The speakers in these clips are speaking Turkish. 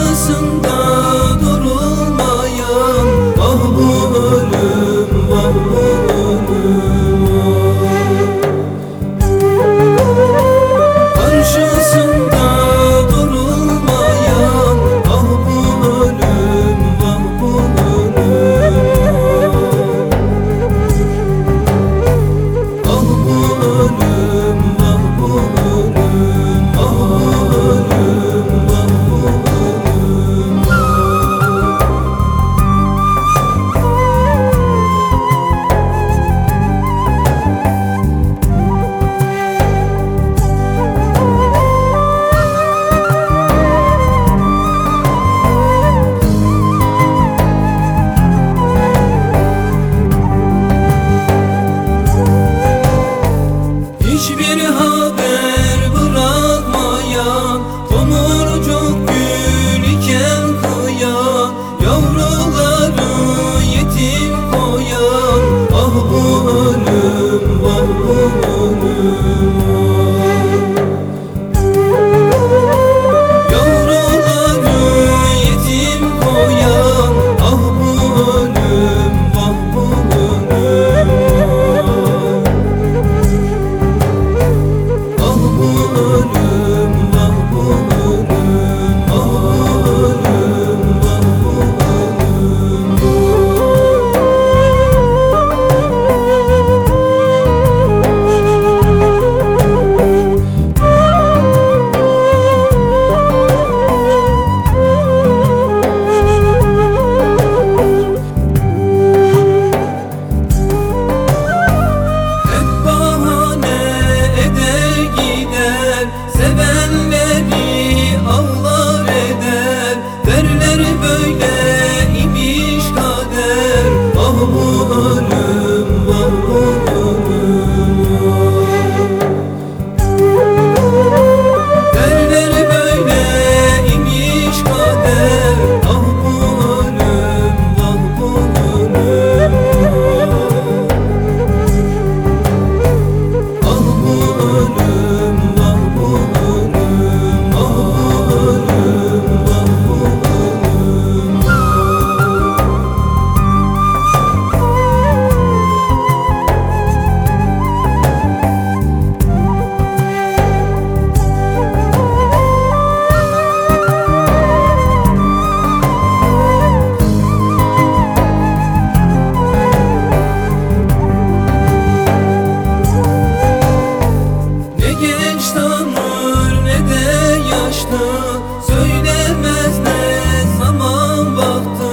karşısında durulmayan Ah bu ölüm haber bırakmayan yağmur ne de yaşlı. Söylemez ne zaman baktı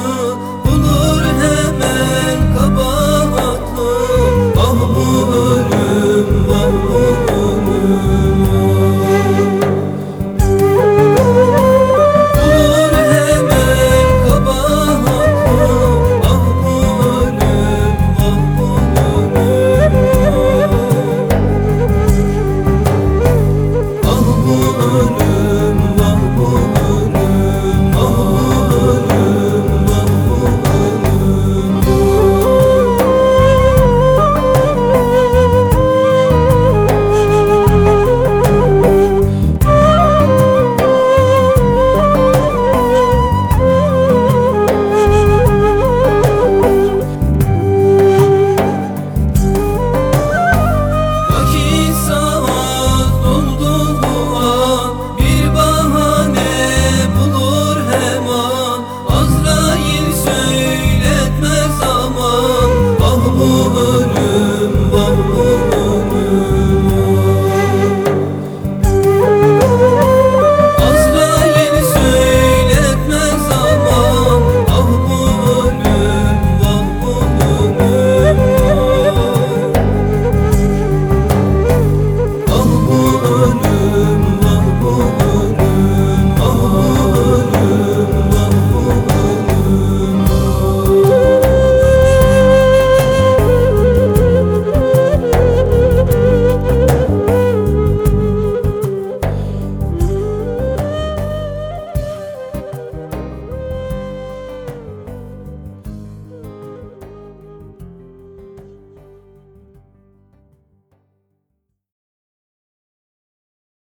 Bulur hemen kabahatlı. Ah